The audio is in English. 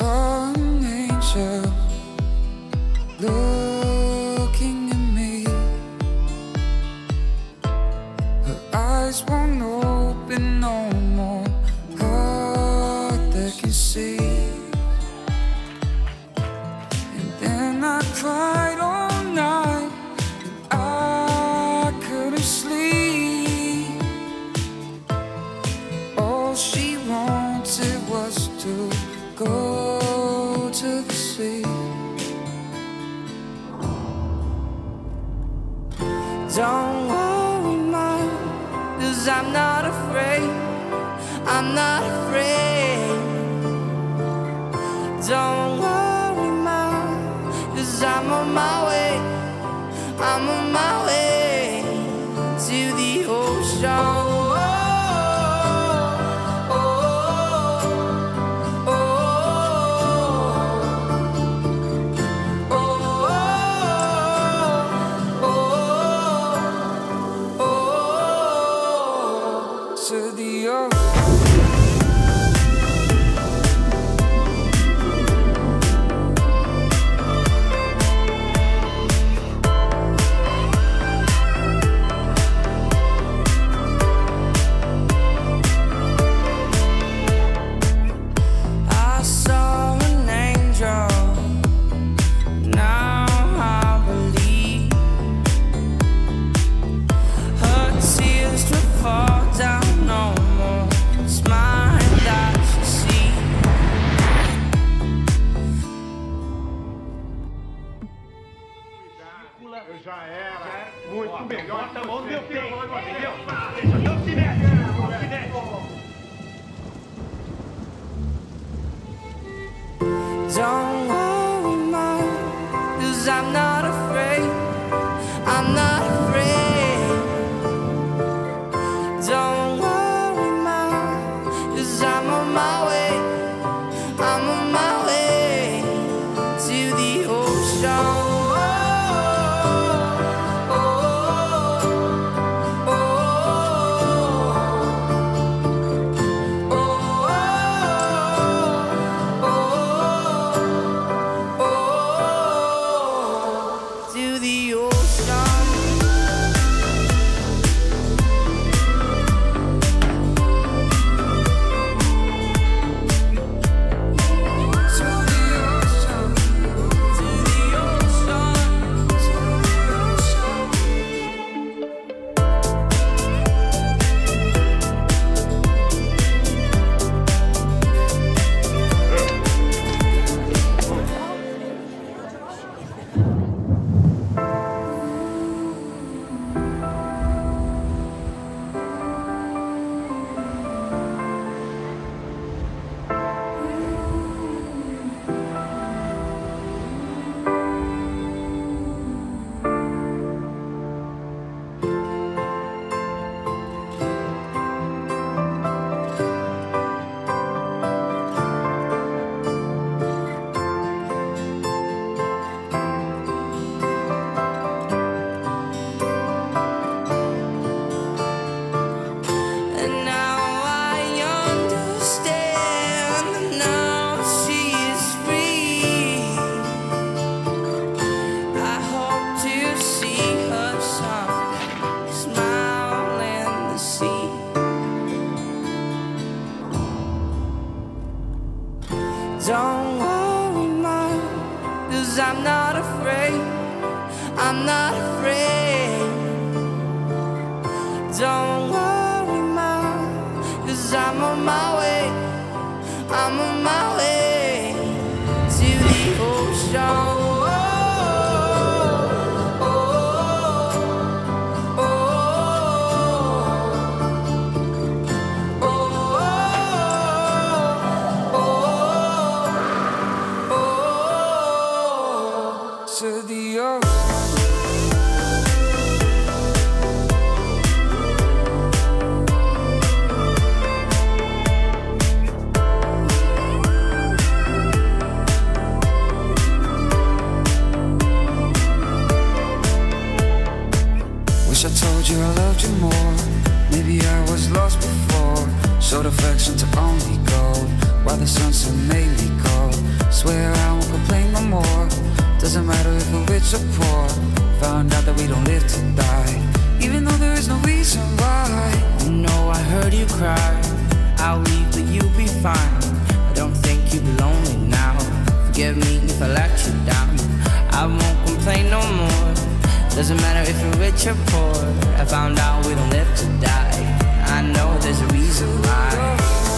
song angel. Don't worry, mom, cause I'm not afraid. I'm not afraid. Don't worry, mom, cause I'm on my way. I'm on my way. Muito melhor, tá bom, meu filho, entendeu? Não se mexe, não se mexe. Don't worry, mom, cause I'm not Don't worry, mom, cause I'm not afraid. I'm not afraid. Don't or poor. Found out that we don't live to die, even though there is no reason why. You know I heard you cry. I'll leave, but you'll be fine. I don't think you'll be lonely now. Forgive me if I let you down. I won't complain no more. Doesn't matter if you're rich or poor. I found out we don't live to die. I know there's a reason why.